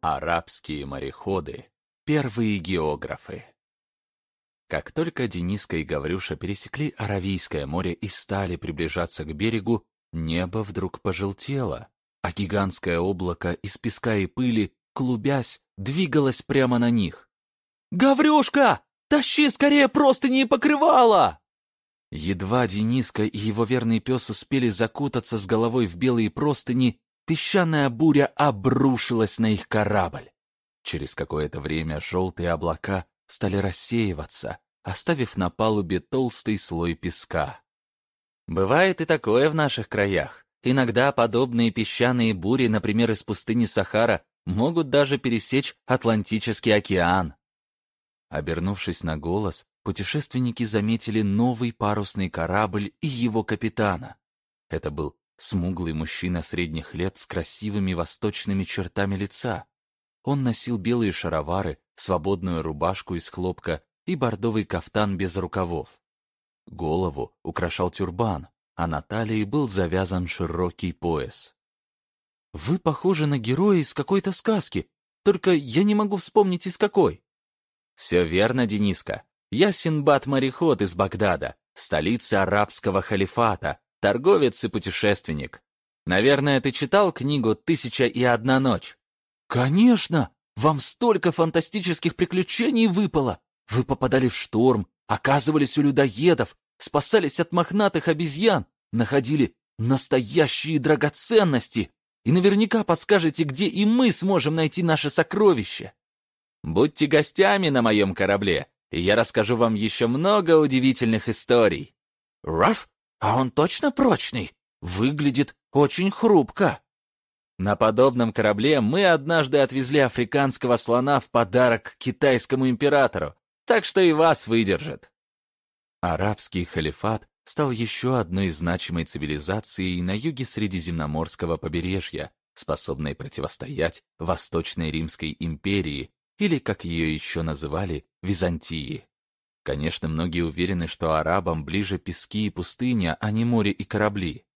Арабские мореходы — первые географы. Как только Дениска и Гаврюша пересекли Аравийское море и стали приближаться к берегу, небо вдруг пожелтело, а гигантское облако из песка и пыли, клубясь, двигалось прямо на них. «Гаврюшка, тащи скорее просто не покрывало!» Едва Дениска и его верный пес успели закутаться с головой в белые простыни, песчаная буря обрушилась на их корабль. Через какое-то время желтые облака стали рассеиваться, оставив на палубе толстый слой песка. Бывает и такое в наших краях. Иногда подобные песчаные бури, например, из пустыни Сахара, могут даже пересечь Атлантический океан. Обернувшись на голос, путешественники заметили новый парусный корабль и его капитана. Это был Смуглый мужчина средних лет с красивыми восточными чертами лица. Он носил белые шаровары, свободную рубашку из хлопка и бордовый кафтан без рукавов. Голову украшал тюрбан, а на талии был завязан широкий пояс. «Вы похожи на героя из какой-то сказки, только я не могу вспомнить из какой». «Все верно, Дениска. Я Синбад-мореход из Багдада, столицы арабского халифата, торговец и путешественник. Наверное, ты читал книгу «Тысяча и одна ночь»?» «Конечно! Вам столько фантастических приключений выпало! Вы попадали в шторм, оказывались у людоедов, спасались от мохнатых обезьян, находили настоящие драгоценности и наверняка подскажете, где и мы сможем найти наше сокровище. Будьте гостями на моем корабле, и я расскажу вам еще много удивительных историй. Раф, а он точно прочный? Выглядит очень хрупко. На подобном корабле мы однажды отвезли африканского слона в подарок китайскому императору, так что и вас выдержит. Арабский халифат стал еще одной значимой цивилизацией на юге Средиземноморского побережья, способной противостоять Восточной Римской империи, или, как ее еще называли, Византии. Конечно, многие уверены, что арабам ближе пески и пустыня, а не море и корабли.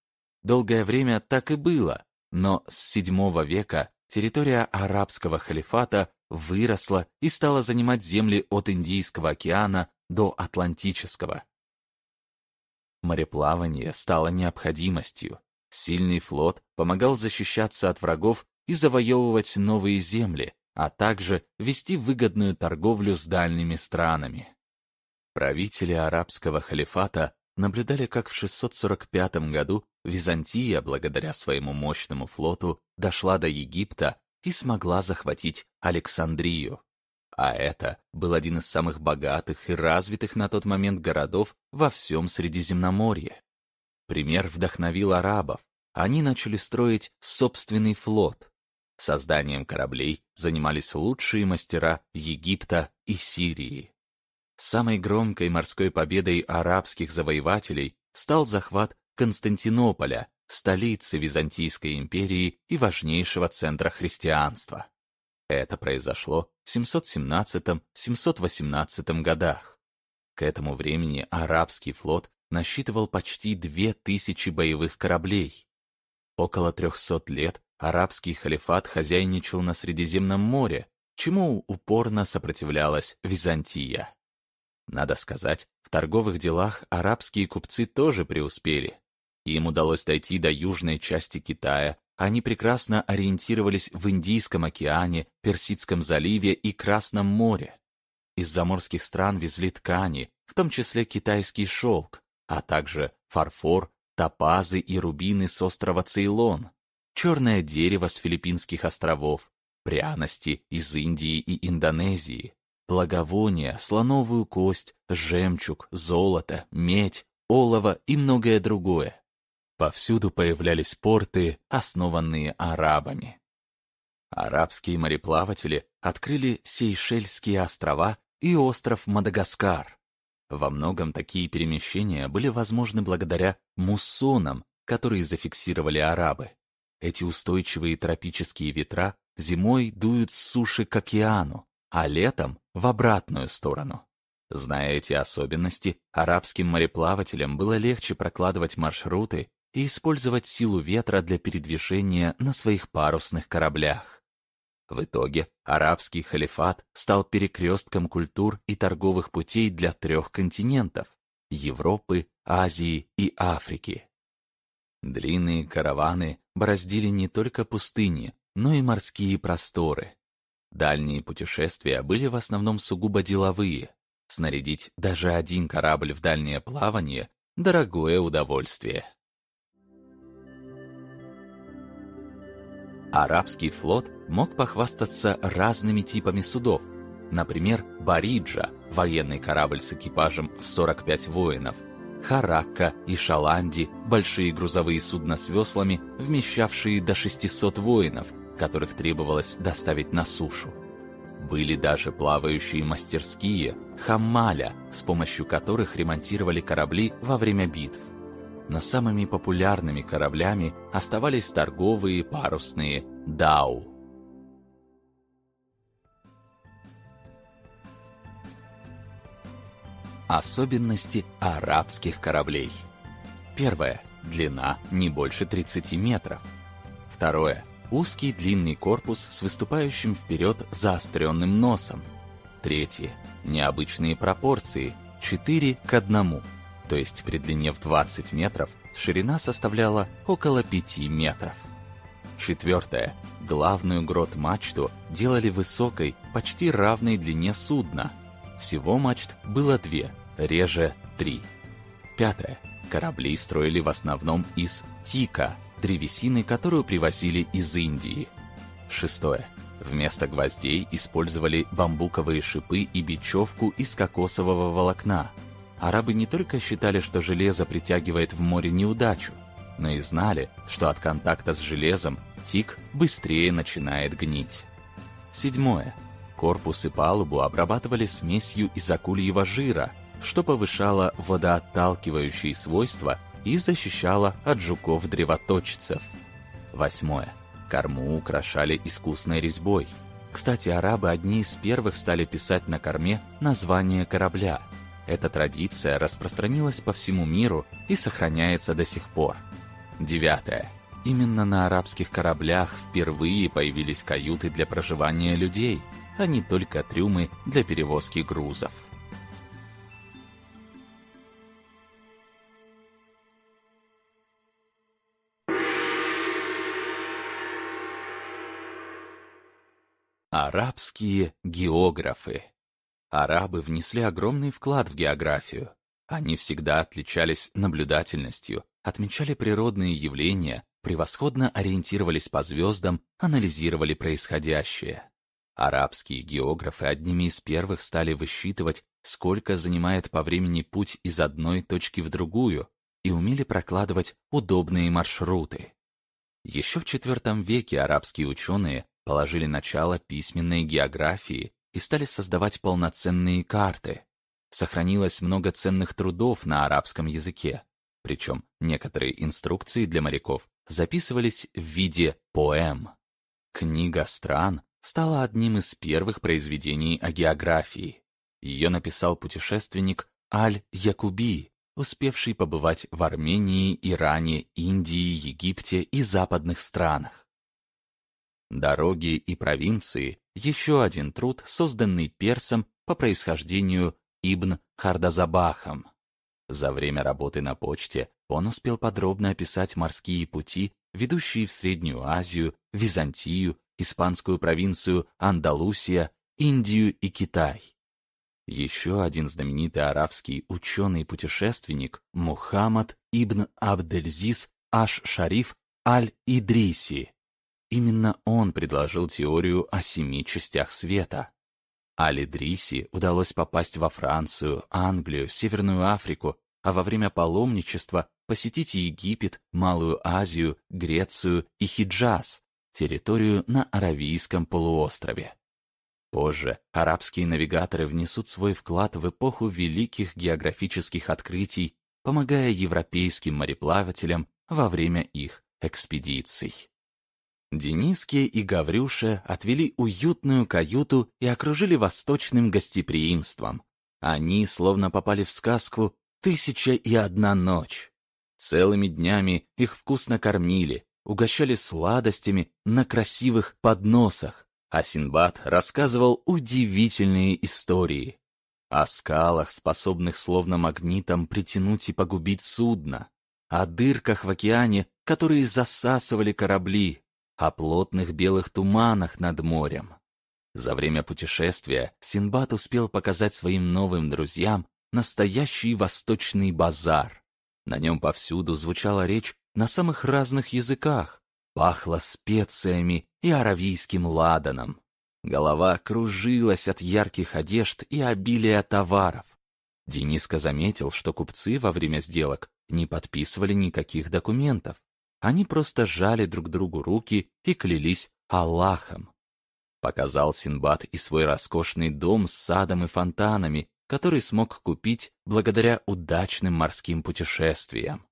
Долгое время так и было, но с VII века территория арабского халифата выросла и стала занимать земли от Индийского океана до Атлантического. Мореплавание стало необходимостью. Сильный флот помогал защищаться от врагов и завоевывать новые земли, а также вести выгодную торговлю с дальними странами. Правители арабского халифата наблюдали, как в 645 году Византия, благодаря своему мощному флоту, дошла до Египта и смогла захватить Александрию. А это был один из самых богатых и развитых на тот момент городов во всем Средиземноморье. Пример вдохновил арабов. Они начали строить собственный флот. Созданием кораблей занимались лучшие мастера Египта и Сирии. Самой громкой морской победой арабских завоевателей стал захват Константинополя, столицы Византийской империи и важнейшего центра христианства. Это произошло в 717-718 годах. К этому времени арабский флот насчитывал почти две тысячи боевых кораблей. Около 300 лет арабский халифат хозяйничал на Средиземном море, чему упорно сопротивлялась Византия. Надо сказать, в торговых делах арабские купцы тоже преуспели. Им удалось дойти до южной части Китая, они прекрасно ориентировались в Индийском океане, Персидском заливе и Красном море. Из заморских стран везли ткани, в том числе китайский шелк, а также фарфор, топазы и рубины с острова Цейлон, черное дерево с филиппинских островов, пряности из Индии и Индонезии, благовония, слоновую кость, жемчуг, золото, медь, олово и многое другое. Повсюду появлялись порты, основанные арабами. Арабские мореплаватели открыли Сейшельские острова и остров Мадагаскар. Во многом такие перемещения были возможны благодаря муссонам, которые зафиксировали арабы. Эти устойчивые тропические ветра зимой дуют с суши к океану, а летом в обратную сторону. Зная эти особенности, арабским мореплавателям было легче прокладывать маршруты и использовать силу ветра для передвижения на своих парусных кораблях. В итоге арабский халифат стал перекрестком культур и торговых путей для трех континентов – Европы, Азии и Африки. Длинные караваны бороздили не только пустыни, но и морские просторы. Дальние путешествия были в основном сугубо деловые. Снарядить даже один корабль в дальнее плавание – дорогое удовольствие. Арабский флот мог похвастаться разными типами судов. Например, Бариджа – военный корабль с экипажем в 45 воинов, Харакка и Шаланди – большие грузовые судна с веслами, вмещавшие до 600 воинов, которых требовалось доставить на сушу. Были даже плавающие мастерские – хаммаля, с помощью которых ремонтировали корабли во время битв но самыми популярными кораблями оставались торговые парусные «Дау». Особенности арабских кораблей. Первое. Длина не больше 30 метров. Второе. Узкий длинный корпус с выступающим вперед заостренным носом. Третье. Необычные пропорции 4 к 1 то есть при длине в 20 метров ширина составляла около 5 метров. Четвертое. Главную грот-мачту делали высокой, почти равной длине судна. Всего мачт было две, реже три. Пятое. Корабли строили в основном из тика, древесины, которую привозили из Индии. Шестое. Вместо гвоздей использовали бамбуковые шипы и бечевку из кокосового волокна – Арабы не только считали, что железо притягивает в море неудачу, но и знали, что от контакта с железом тик быстрее начинает гнить. Седьмое. Корпус и палубу обрабатывали смесью из акульего жира, что повышало водоотталкивающие свойства и защищало от жуков-древоточцев. Восьмое. Корму украшали искусной резьбой. Кстати, арабы одни из первых стали писать на корме название корабля – эта традиция распространилась по всему миру и сохраняется до сих пор. Девятое. Именно на арабских кораблях впервые появились каюты для проживания людей, а не только трюмы для перевозки грузов. Арабские географы Арабы внесли огромный вклад в географию. Они всегда отличались наблюдательностью, отмечали природные явления, превосходно ориентировались по звездам, анализировали происходящее. Арабские географы одними из первых стали высчитывать, сколько занимает по времени путь из одной точки в другую, и умели прокладывать удобные маршруты. Еще в IV веке арабские ученые положили начало письменной географии и стали создавать полноценные карты. Сохранилось много ценных трудов на арабском языке, причем некоторые инструкции для моряков записывались в виде поэм. Книга стран стала одним из первых произведений о географии. Ее написал путешественник Аль-Якуби, успевший побывать в Армении, Иране, Индии, Египте и западных странах. Дороги и провинции – еще один труд, созданный персом по происхождению Ибн Хардазабахом. За время работы на почте он успел подробно описать морские пути, ведущие в Среднюю Азию, Византию, испанскую провинцию Андалусия, Индию и Китай. Еще один знаменитый арабский ученый-путешественник Мухаммад ибн Абдельзиз Аш-Шариф Аль-Идриси Именно он предложил теорию о семи частях света. Али Дриси удалось попасть во Францию, Англию, Северную Африку, а во время паломничества посетить Египет, Малую Азию, Грецию и Хиджаз, территорию на Аравийском полуострове. Позже арабские навигаторы внесут свой вклад в эпоху великих географических открытий, помогая европейским мореплавателям во время их экспедиций. Дениске и Гаврюше отвели уютную каюту и окружили восточным гостеприимством. Они словно попали в сказку «Тысяча и одна ночь». Целыми днями их вкусно кормили, угощали сладостями на красивых подносах, а Синбад рассказывал удивительные истории о скалах, способных словно магнитом притянуть и погубить судно, о дырках в океане, которые засасывали корабли, о плотных белых туманах над морем. За время путешествия Синбад успел показать своим новым друзьям настоящий восточный базар. На нем повсюду звучала речь на самых разных языках, пахло специями и аравийским ладаном. Голова кружилась от ярких одежд и обилия товаров. Дениска заметил, что купцы во время сделок не подписывали никаких документов. Они просто жали друг другу руки и клялись Аллахом. Показал Синбад и свой роскошный дом с садом и фонтанами, который смог купить благодаря удачным морским путешествиям.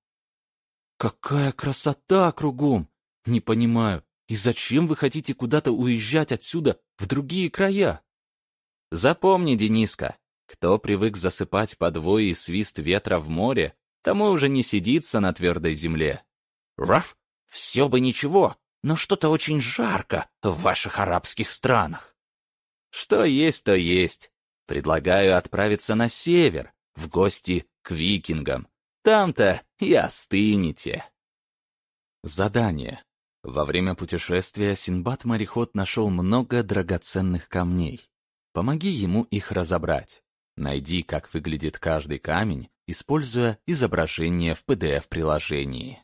«Какая красота кругом! Не понимаю, и зачем вы хотите куда-то уезжать отсюда в другие края? Запомни, Дениска, кто привык засыпать подвой и свист ветра в море, тому уже не сидится на твердой земле. Раф, все бы ничего, но что-то очень жарко в ваших арабских странах. Что есть, то есть. Предлагаю отправиться на север, в гости к викингам. Там-то и остынете. Задание. Во время путешествия Синбад-мореход нашел много драгоценных камней. Помоги ему их разобрать. Найди, как выглядит каждый камень, используя изображение в PDF-приложении.